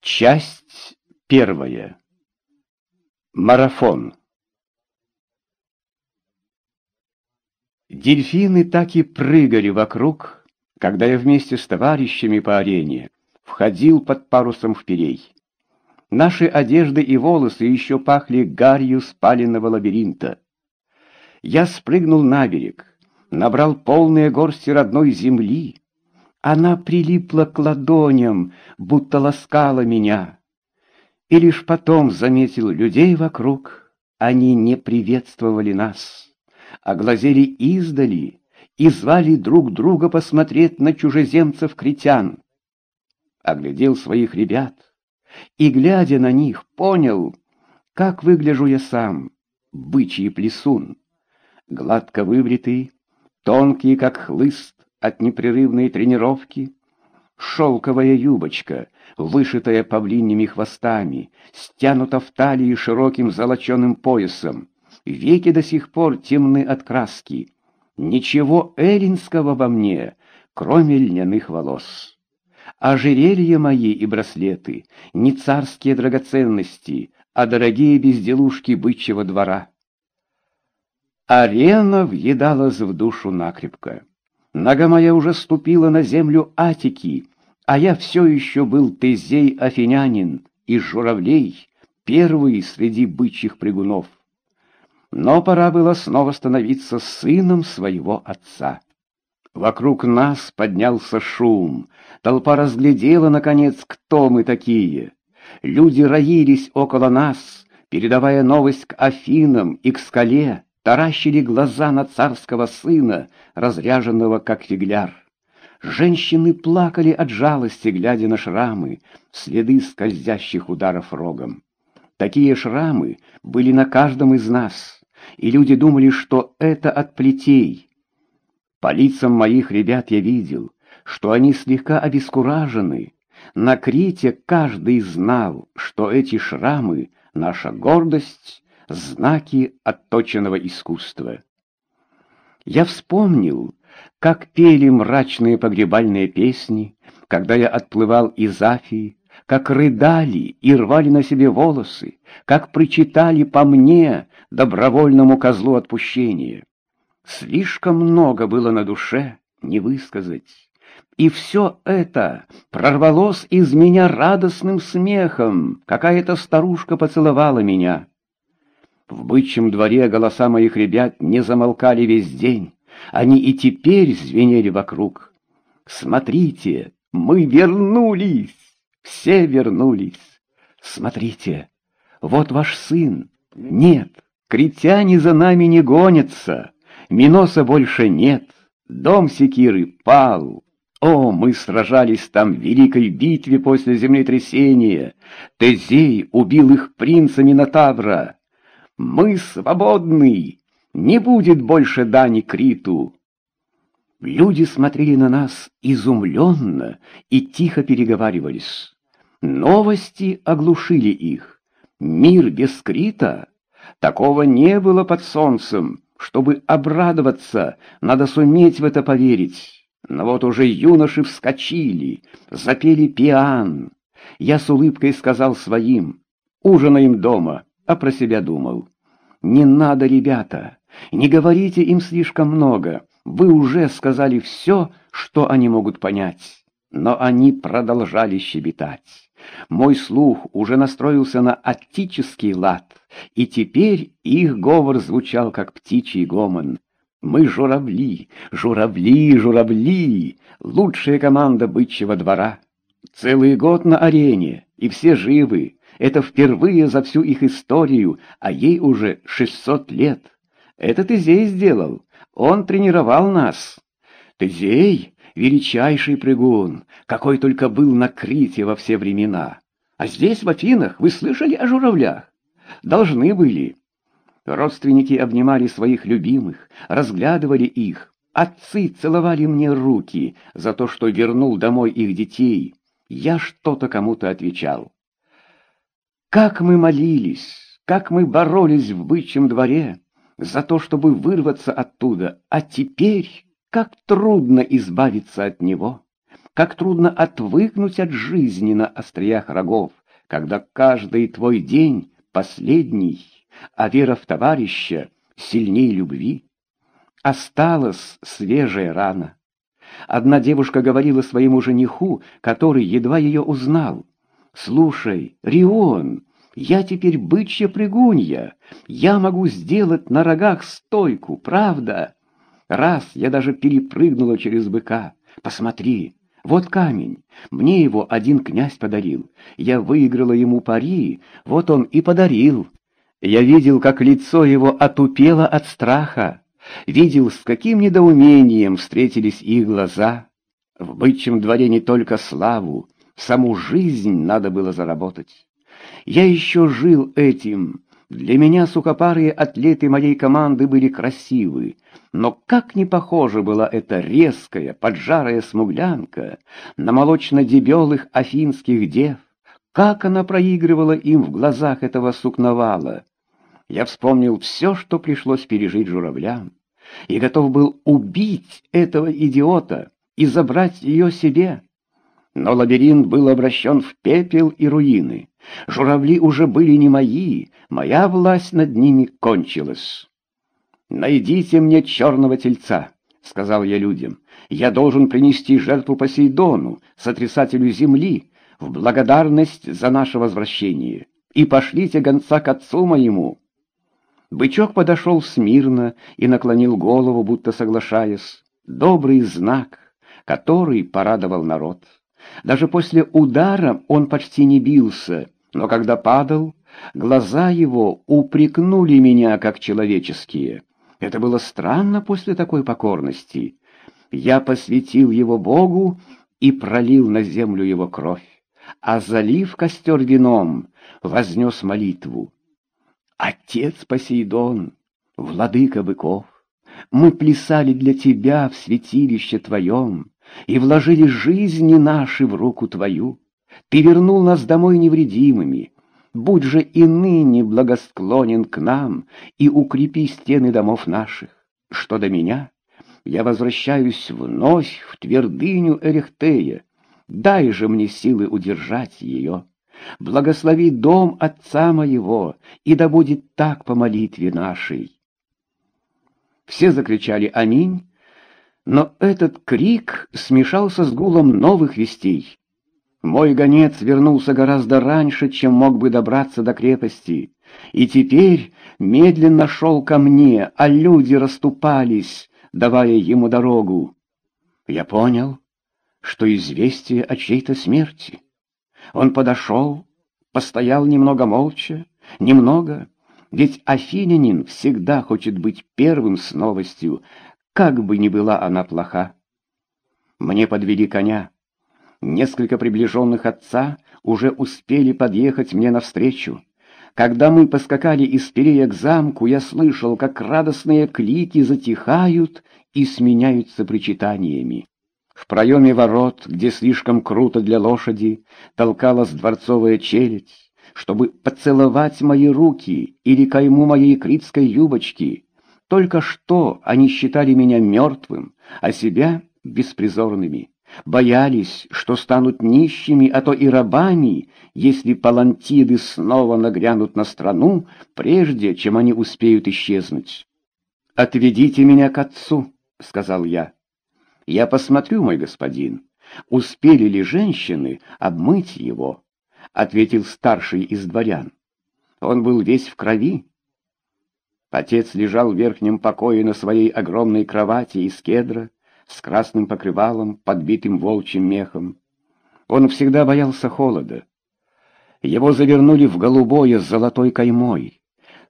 Часть первая. Марафон. Дельфины так и прыгали вокруг, когда я вместе с товарищами по арене входил под парусом в перей. Наши одежды и волосы еще пахли гарью спаленного лабиринта. Я спрыгнул на берег, набрал полные горсти родной земли. Она прилипла к ладоням, будто ласкала меня. И лишь потом заметил людей вокруг, они не приветствовали нас, а глазели издали и звали друг друга посмотреть на чужеземцев-критян. Оглядел своих ребят и, глядя на них, понял, как выгляжу я сам, бычий плесун, гладко выбритый, тонкий, как хлыст от непрерывной тренировки, шелковая юбочка, вышитая павлиньими хвостами, стянута в талии широким золоченым поясом, веки до сих пор темны от краски. Ничего эллинского во мне, кроме льняных волос. Ожерелья мои и браслеты — не царские драгоценности, а дорогие безделушки бычьего двора. Арена въедалась в душу накрепко. Нога моя уже ступила на землю Атики, а я все еще был Тезей-афинянин из журавлей, первый среди бычьих прыгунов. Но пора было снова становиться сыном своего отца. Вокруг нас поднялся шум, толпа разглядела, наконец, кто мы такие. Люди роились около нас, передавая новость к Афинам и к скале, таращили глаза на царского сына, разряженного как фигляр. Женщины плакали от жалости, глядя на шрамы, следы скользящих ударов рогом. Такие шрамы были на каждом из нас, и люди думали, что это от плетей. По лицам моих ребят я видел, что они слегка обескуражены. На Крите каждый знал, что эти шрамы — наша гордость знаки отточенного искусства. Я вспомнил, как пели мрачные погребальные песни, когда я отплывал из Афии, как рыдали и рвали на себе волосы, как причитали по мне, добровольному козлу отпущения. Слишком много было на душе, не высказать. И все это прорвалось из меня радостным смехом. Какая-то старушка поцеловала меня. В бычьем дворе голоса моих ребят не замолкали весь день. Они и теперь звенели вокруг. Смотрите, мы вернулись! Все вернулись! Смотрите, вот ваш сын. Нет, критяне за нами не гонятся. Миноса больше нет. Дом Секиры пал. О, мы сражались там в великой битве после землетрясения. Тезей убил их принца Минотавра. Мы свободны! Не будет больше дани Криту!» Люди смотрели на нас изумленно и тихо переговаривались. Новости оглушили их. Мир без Крита? Такого не было под солнцем. Чтобы обрадоваться, надо суметь в это поверить. Но вот уже юноши вскочили, запели пиан. Я с улыбкой сказал своим, ужинаем дома а про себя думал. «Не надо, ребята, не говорите им слишком много, вы уже сказали все, что они могут понять». Но они продолжали щебетать. Мой слух уже настроился на аттический лад, и теперь их говор звучал, как птичий гомон. «Мы журавли, журавли, журавли, лучшая команда бычьего двора. Целый год на арене, и все живы, это впервые за всю их историю, а ей уже 600 лет. Это Тезей сделал. Он тренировал нас. Тезей — величайший прыгун, какой только был на Крите во все времена. А здесь, в Афинах, вы слышали о журавлях? Должны были. Родственники обнимали своих любимых, разглядывали их. Отцы целовали мне руки за то, что вернул домой их детей. Я что-то кому-то отвечал. Как мы молились, как мы боролись в бычьем дворе за то, чтобы вырваться оттуда, а теперь как трудно избавиться от него. как трудно отвыкнуть от жизни на остриях рогов, когда каждый твой день последний, а вера в товарища сильней любви. Осталась свежая рана. Одна девушка говорила своему жениху, который едва ее узнал. «Слушай, Рион, я теперь бычья прыгунья, я могу сделать на рогах стойку, правда? Раз я даже перепрыгнула через быка. Посмотри, вот камень, мне его один князь подарил. Я выиграла ему пари, вот он и подарил. Я видел, как лицо его отупело от страха, видел, с каким недоумением встретились их глаза. В бычьем дворе не только славу, саму жизнь надо было заработать. Я еще жил этим. Для меня сухопарые атлеты моей команды были красивы, но как не похожа была эта резкая, поджарая смуглянка на молочно-дебелых афинских дев, как она проигрывала им в глазах этого сукновала. Я вспомнил все, что пришлось пережить журавлям, и готов был убить этого идиота и забрать ее себе. Но лабиринт был обращен в пепел и руины. Журавли уже были не мои, моя власть над ними кончилась. «Найдите мне черного тельца», — сказал я людям. «Я должен принести жертву Посейдону, сотрясателю земли, в благодарность за наше возвращение. И пошлите гонца к отцу моему». Бычок подошел смирно и наклонил голову, будто соглашаясь. Добрый знак, который порадовал народ. Даже после удара он почти не бился, но когда падал, глаза его упрекнули меня как человеческие. Это было странно после такой покорности. Я посвятил его Богу и пролил на землю его кровь, а залив костер вином, вознес молитву. Отец Посейдон, владыка быков, мы плясали для тебя в святилище твоем и вложили жизни наши в руку твою. Ты вернул нас домой невредимыми. Будь же и ныне благосклонен к нам и укрепи стены домов наших. Что до меня, я возвращаюсь вновь в твердыню Эрехтея. Дай же мне силы удержать ее. Благослови дом отца моего, и да будет так по молитве нашей. Все закричали «Аминь», но этот крик смешался с гулом новых вестей. Мой гонец вернулся гораздо раньше, чем мог бы добраться до крепости, и теперь медленно шел ко мне, а люди расступались, давая ему дорогу. Я понял, что известие о чьей-то смерти. Он подошел, постоял немного молча, немного, ведь афинянин всегда хочет быть первым с новостью, как бы ни была она плоха. Мне подвели коня. Несколько приближенных отца уже успели подъехать мне навстречу. Когда мы поскакали из Пирея к замку, я слышал, как радостные клики затихают и сменяются причитаниями. В проеме ворот, где слишком круто для лошади, толкалась дворцовая челядь, чтобы поцеловать мои руки или кайму моей критской юбочки. Только что они считали меня мертвым, а себя беспризорными боялись, что станут нищими, а то и рабами, если палантиды снова нагрянут на страну, прежде чем они успеют исчезнуть. «Отведите меня к отцу», — сказал я. «Я посмотрю, мой господин, успели ли женщины обмыть его», — ответил старший из дворян. Он был весь в крови. Отец лежал в верхнем покое на своей огромной кровати из кедра, с красным покрывалом, подбитым волчьим мехом. Он всегда боялся холода. Его завернули в голубое с золотой каймой.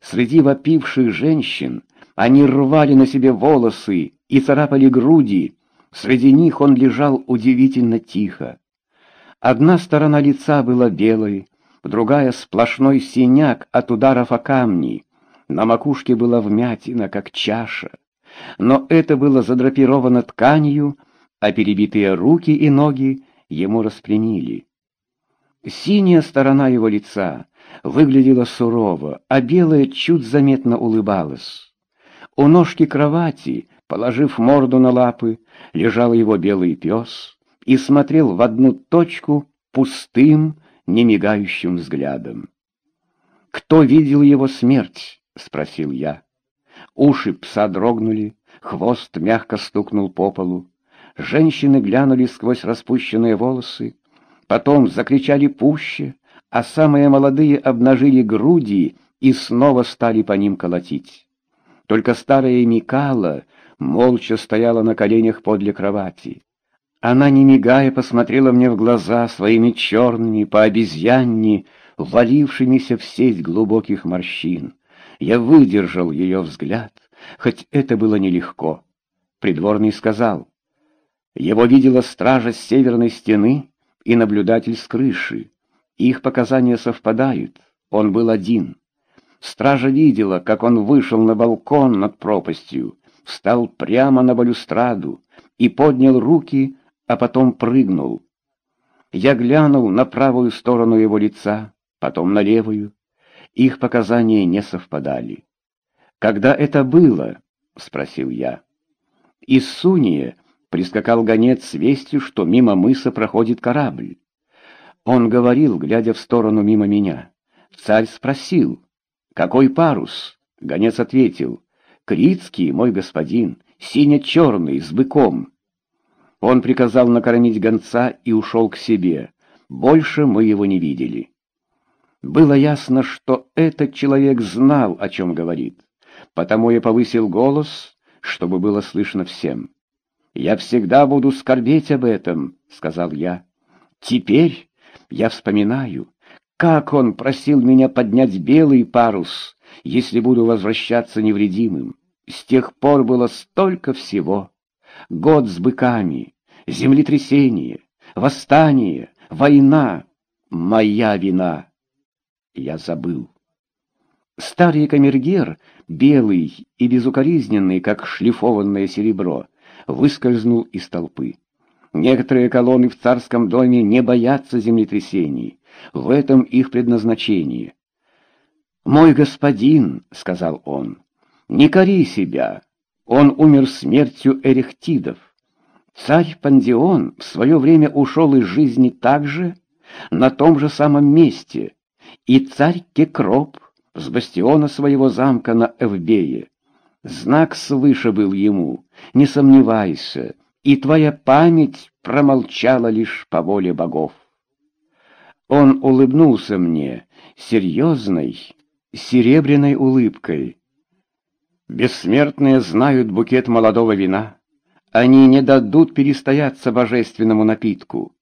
Среди вопивших женщин они рвали на себе волосы и царапали груди. Среди них он лежал удивительно тихо. Одна сторона лица была белой, другая — сплошной синяк от ударов о камни. На макушке была вмятина, как чаша но это было задрапировано тканью, а перебитые руки и ноги ему распрямили. Синяя сторона его лица выглядела сурово, а белая чуть заметно улыбалась. У ножки кровати, положив морду на лапы, лежал его белый пес, и смотрел в одну точку пустым, немигающим взглядом. «Кто видел его смерть?» — спросил я. Уши пса дрогнули, хвост мягко стукнул по полу. Женщины глянули сквозь распущенные волосы, потом закричали пуще, а самые молодые обнажили груди и снова стали по ним колотить. Только старая Микала молча стояла на коленях подле кровати. Она, не мигая, посмотрела мне в глаза своими черными, по обезьянни, валившимися в сеть глубоких морщин. Я выдержал ее взгляд, хоть это было нелегко. Придворный сказал, его видела стража с северной стены и наблюдатель с крыши. Их показания совпадают, он был один. Стража видела, как он вышел на балкон над пропастью, встал прямо на балюстраду и поднял руки, а потом прыгнул. Я глянул на правую сторону его лица, потом на левую. Их показания не совпадали. «Когда это было?» — спросил я. Из Суния прискакал гонец с вестью, что мимо мыса проходит корабль. Он говорил, глядя в сторону мимо меня. Царь спросил, «Какой парус?» Гонец ответил, «Критский, мой господин, сине-черный, с быком». Он приказал накормить гонца и ушел к себе. Больше мы его не видели. Было ясно, что этот человек знал, о чем говорит. Потому я повысил голос, чтобы было слышно всем. «Я всегда буду скорбеть об этом», — сказал я. «Теперь я вспоминаю, как он просил меня поднять белый парус, если буду возвращаться невредимым. С тех пор было столько всего. Год с быками, землетрясение, восстание, война. Моя вина я забыл. Старый камергер, белый и безукоризненный, как шлифованное серебро, выскользнул из толпы. Некоторые колонны в царском доме не боятся землетрясений. В этом их предназначение. «Мой господин», — сказал он, — «не кори себя. Он умер смертью эрехтидов. Царь Пандион в свое время ушел из жизни так же, на том же самом месте, и царь Кекроп с бастиона своего замка на Эвбее. Знак свыше был ему, не сомневайся, и твоя память промолчала лишь по воле богов. Он улыбнулся мне серьезной, серебряной улыбкой. Бессмертные знают букет молодого вина. Они не дадут перестояться божественному напитку.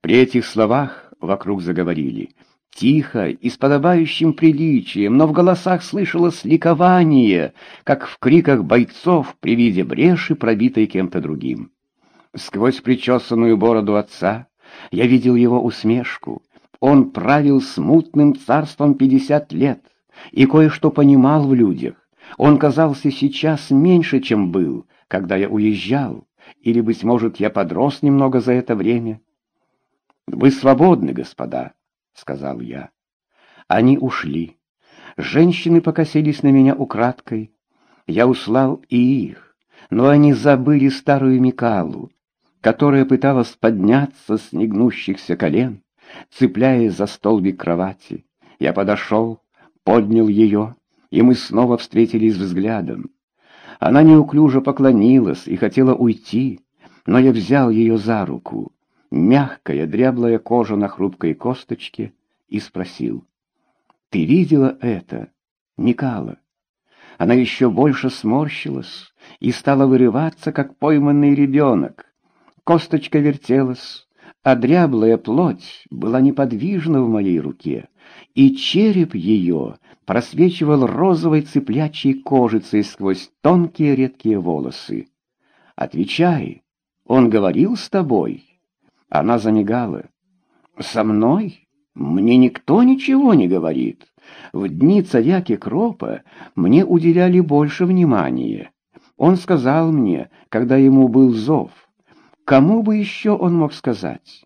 При этих словах вокруг заговорили — Тихо и с подобающим приличием, но в голосах слышалось ликование, как в криках бойцов при виде бреши, пробитой кем-то другим. Сквозь причесанную бороду отца я видел его усмешку. Он правил смутным царством пятьдесят лет и кое-что понимал в людях. Он казался сейчас меньше, чем был, когда я уезжал, или, быть может, я подрос немного за это время. Вы свободны, господа сказал я. Они ушли. Женщины покосились на меня украдкой. Я услал и их, но они забыли старую Микалу, которая пыталась подняться с негнущихся колен, цепляясь за столбик кровати. Я подошел, поднял ее, и мы снова встретились взглядом. Она неуклюже поклонилась и хотела уйти, но я взял ее за руку мягкая, дряблая кожа на хрупкой косточке, и спросил. «Ты видела это, Никала?» Она еще больше сморщилась и стала вырываться, как пойманный ребенок. Косточка вертелась, а дряблая плоть была неподвижна в моей руке, и череп ее просвечивал розовой цыплячьей кожицей сквозь тонкие редкие волосы. «Отвечай, он говорил с тобой?» Она замигала. «Со мной? Мне никто ничего не говорит. В дни царя Кекропа мне уделяли больше внимания. Он сказал мне, когда ему был зов. Кому бы еще он мог сказать?